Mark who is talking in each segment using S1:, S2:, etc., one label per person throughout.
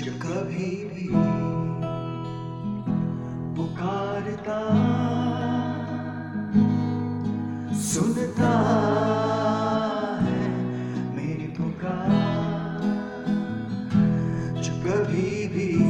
S1: जो कभी भी पुकारता सुनता है मेरी पुकार। जो कभी भी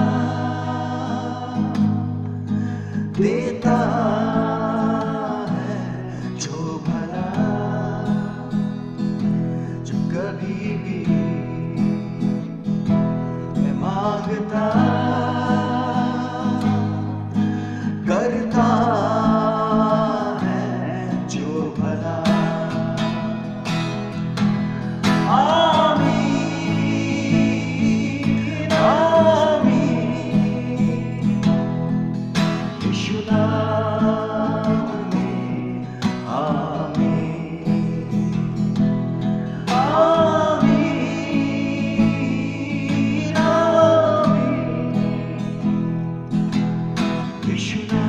S1: कभी भी Krishna.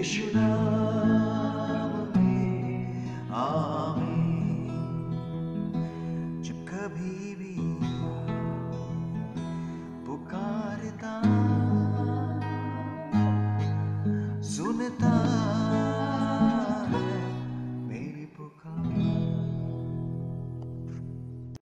S1: Yeshua.